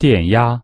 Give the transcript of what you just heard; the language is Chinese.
电压。